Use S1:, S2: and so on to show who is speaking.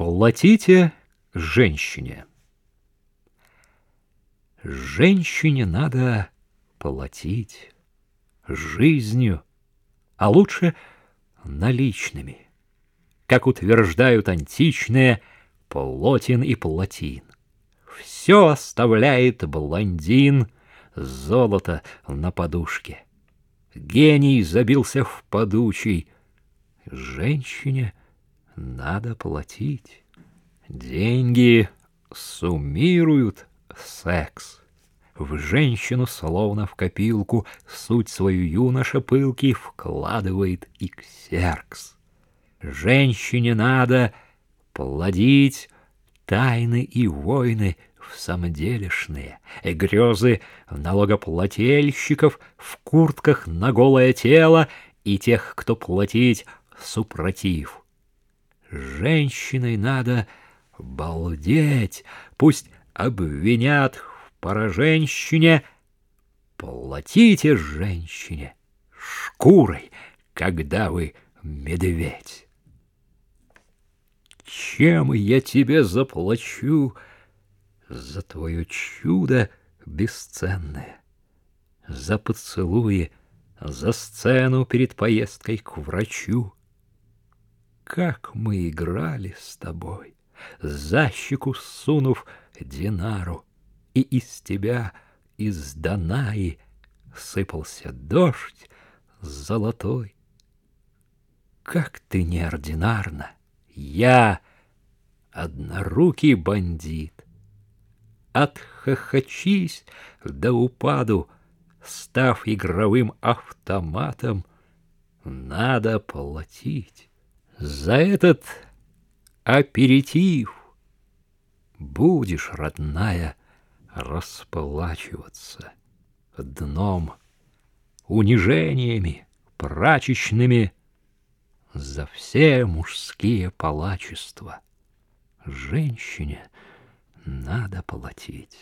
S1: Платите женщине. Женщине надо платить жизнью, а лучше наличными, как утверждают античные Плотин и Плотин. Все оставляет блондин, золото на подушке. Гений забился в подучий. Женщине надо платить. Деньги суммируют секс. В женщину, словно в копилку, Суть свою юноша пылки Вкладывает и ксеркс. Женщине надо плодить Тайны и войны в самоделишные, Грезы налогоплательщиков В куртках на голое тело И тех, кто платить супротив. Женщиной надо балдеть, пусть обвинят в пораженщине. Платите женщине шкурой, когда вы медведь. Чем я тебе заплачу за твое чудо бесценное, за поцелуи, за сцену перед поездкой к врачу? Как мы играли с тобой, за щеку сунув динару, и из тебя, из Данаи, сыпался дождь золотой. Как ты неординарно, я, однорукий бандит, отхохочись до упаду, став игровым автоматом, надо платить. За этот аперитив будешь, родная, расплачиваться дном, унижениями, прачечными за все мужские палачества. Женщине надо платить.